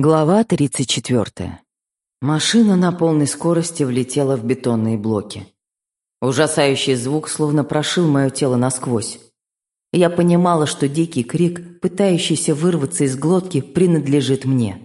Глава 34. Машина на полной скорости влетела в бетонные блоки. Ужасающий звук словно прошил мое тело насквозь. Я понимала, что дикий крик, пытающийся вырваться из глотки, принадлежит мне.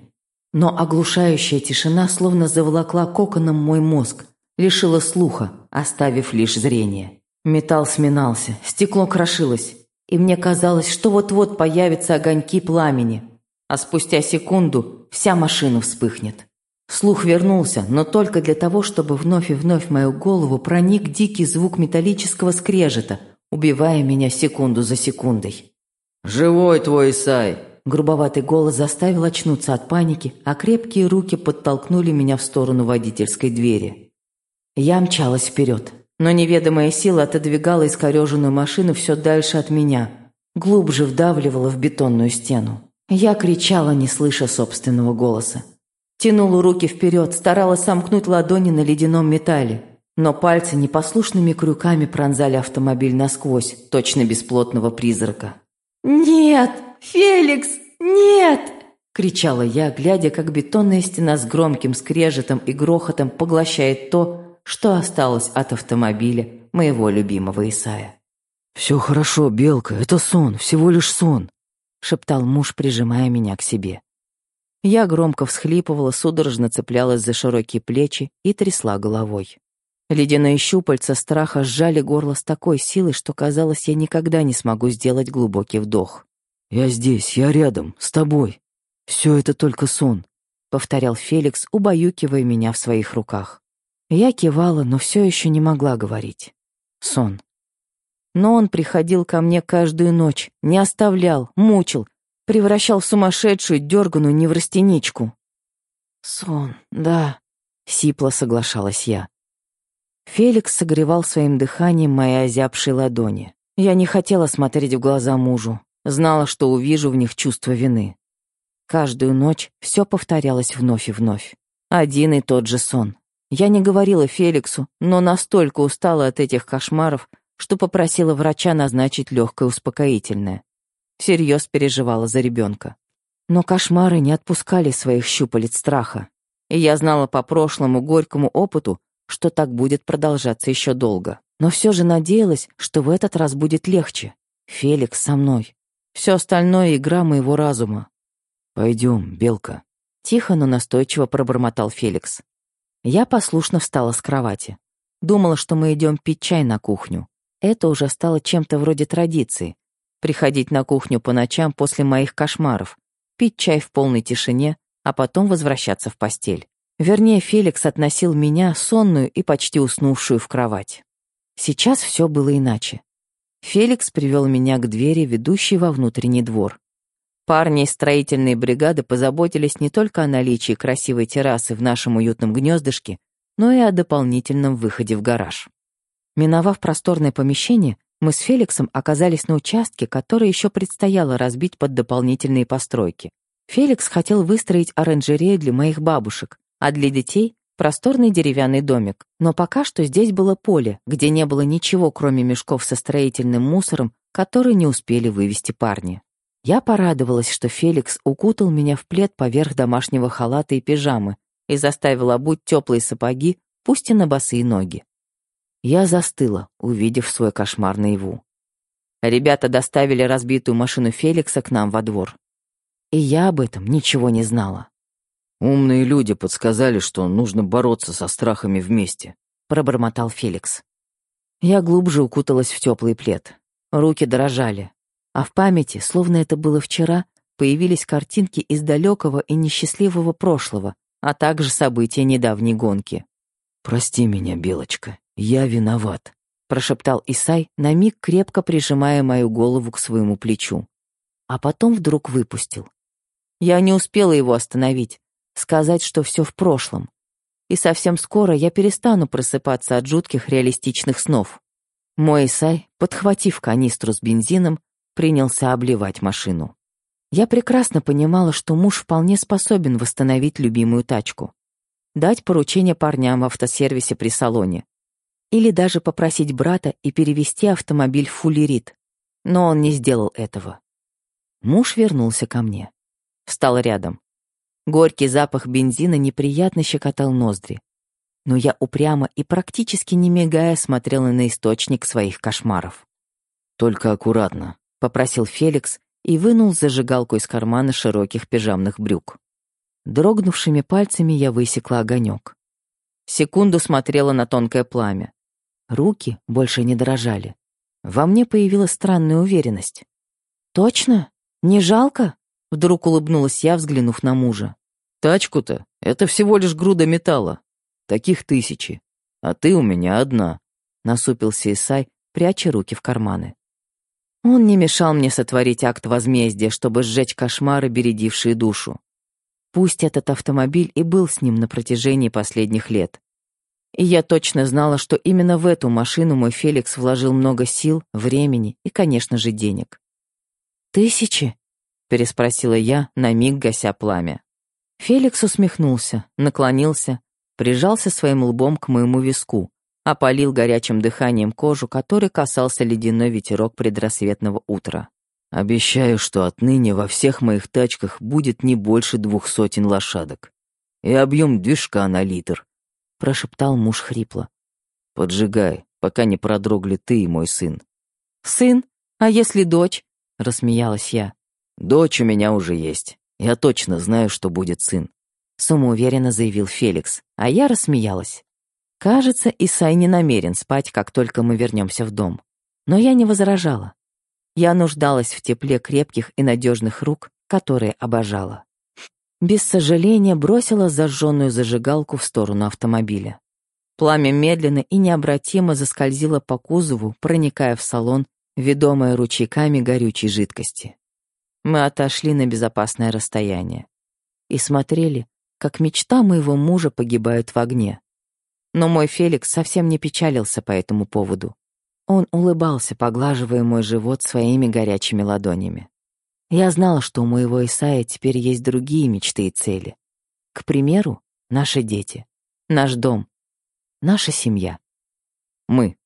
Но оглушающая тишина словно заволокла коконом мой мозг, лишила слуха, оставив лишь зрение. Металл сминался, стекло крошилось, и мне казалось, что вот-вот появятся огоньки пламени – а спустя секунду вся машина вспыхнет. Слух вернулся, но только для того, чтобы вновь и вновь в мою голову проник дикий звук металлического скрежета, убивая меня секунду за секундой. «Живой твой Исай!» Грубоватый голос заставил очнуться от паники, а крепкие руки подтолкнули меня в сторону водительской двери. Я мчалась вперед, но неведомая сила отодвигала искореженную машину все дальше от меня, глубже вдавливала в бетонную стену. Я кричала, не слыша собственного голоса. Тянула руки вперед, старалась сомкнуть ладони на ледяном металле, но пальцы непослушными крюками пронзали автомобиль насквозь, точно бесплотного призрака. «Нет! Феликс! Нет!» — кричала я, глядя, как бетонная стена с громким скрежетом и грохотом поглощает то, что осталось от автомобиля моего любимого Исая. «Все хорошо, Белка, это сон, всего лишь сон», шептал муж, прижимая меня к себе. Я громко всхлипывала, судорожно цеплялась за широкие плечи и трясла головой. Ледяные щупальца страха сжали горло с такой силой, что казалось, я никогда не смогу сделать глубокий вдох. «Я здесь, я рядом, с тобой. Все это только сон», — повторял Феликс, убаюкивая меня в своих руках. Я кивала, но все еще не могла говорить. Сон. Но он приходил ко мне каждую ночь, не оставлял, мучил, превращал в сумасшедшую, дерганую неврастеничку. «Сон, да», — сипло соглашалась я. Феликс согревал своим дыханием мои озябшие ладони. Я не хотела смотреть в глаза мужу, знала, что увижу в них чувство вины. Каждую ночь все повторялось вновь и вновь. Один и тот же сон. Я не говорила Феликсу, но настолько устала от этих кошмаров, что попросила врача назначить легкое успокоительное. Всерьез переживала за ребенка. Но кошмары не отпускали своих щупалец страха. И я знала по прошлому горькому опыту, что так будет продолжаться еще долго. Но все же надеялась, что в этот раз будет легче. Феликс со мной. Все остальное — игра моего разума. «Пойдем, Белка», — тихо, но настойчиво пробормотал Феликс. Я послушно встала с кровати. Думала, что мы идем пить чай на кухню. Это уже стало чем-то вроде традиции. Приходить на кухню по ночам после моих кошмаров, пить чай в полной тишине, а потом возвращаться в постель. Вернее, Феликс относил меня, сонную и почти уснувшую, в кровать. Сейчас все было иначе. Феликс привел меня к двери, ведущей во внутренний двор. Парни из строительной бригады позаботились не только о наличии красивой террасы в нашем уютном гнездышке, но и о дополнительном выходе в гараж. Миновав просторное помещение, мы с Феликсом оказались на участке, который еще предстояло разбить под дополнительные постройки. Феликс хотел выстроить оранжерею для моих бабушек, а для детей — просторный деревянный домик. Но пока что здесь было поле, где не было ничего, кроме мешков со строительным мусором, которые не успели вывести парни. Я порадовалась, что Феликс укутал меня в плед поверх домашнего халата и пижамы и заставил обуть теплые сапоги, пусть и на босые ноги. Я застыла, увидев свой кошмар наяву. Ребята доставили разбитую машину Феликса к нам во двор. И я об этом ничего не знала. «Умные люди подсказали, что нужно бороться со страхами вместе», — пробормотал Феликс. Я глубже укуталась в теплый плед. Руки дрожали. А в памяти, словно это было вчера, появились картинки из далекого и несчастливого прошлого, а также события недавней гонки. «Прости меня, Белочка, я виноват», — прошептал Исай, на миг крепко прижимая мою голову к своему плечу. А потом вдруг выпустил. Я не успела его остановить, сказать, что все в прошлом. И совсем скоро я перестану просыпаться от жутких реалистичных снов. Мой Исай, подхватив канистру с бензином, принялся обливать машину. Я прекрасно понимала, что муж вполне способен восстановить любимую тачку дать поручение парням в автосервисе при салоне. Или даже попросить брата и перевести автомобиль в фуллерит. Но он не сделал этого. Муж вернулся ко мне. Встал рядом. Горький запах бензина неприятно щекотал ноздри. Но я упрямо и практически не мигая смотрела на источник своих кошмаров. «Только аккуратно», — попросил Феликс и вынул зажигалку из кармана широких пижамных брюк. Дрогнувшими пальцами я высекла огонек. Секунду смотрела на тонкое пламя. Руки больше не дрожали. Во мне появилась странная уверенность. «Точно? Не жалко?» Вдруг улыбнулась я, взглянув на мужа. «Тачку-то? Это всего лишь груда металла. Таких тысячи. А ты у меня одна», — насупился Исай, пряча руки в карманы. Он не мешал мне сотворить акт возмездия, чтобы сжечь кошмары, бередившие душу. Пусть этот автомобиль и был с ним на протяжении последних лет. И я точно знала, что именно в эту машину мой Феликс вложил много сил, времени и, конечно же, денег. «Тысячи?» переспросила я, на миг гася пламя. Феликс усмехнулся, наклонился, прижался своим лбом к моему виску, опалил горячим дыханием кожу, которой касался ледяной ветерок предрассветного утра. «Обещаю, что отныне во всех моих тачках будет не больше двух сотен лошадок. И объем движка на литр», — прошептал муж хрипло. «Поджигай, пока не продрогли ты и мой сын». «Сын? А если дочь?» — рассмеялась я. «Дочь у меня уже есть. Я точно знаю, что будет сын», — самоуверенно заявил Феликс, а я рассмеялась. Кажется, Исай не намерен спать, как только мы вернемся в дом. Но я не возражала. Я нуждалась в тепле крепких и надежных рук, которые обожала. Без сожаления бросила зажженную зажигалку в сторону автомобиля. Пламя медленно и необратимо заскользило по кузову, проникая в салон, ведомое ручейками горючей жидкости. Мы отошли на безопасное расстояние и смотрели, как мечта моего мужа погибает в огне. Но мой Феликс совсем не печалился по этому поводу. Он улыбался, поглаживая мой живот своими горячими ладонями. Я знала, что у моего Исаия теперь есть другие мечты и цели. К примеру, наши дети, наш дом, наша семья. Мы.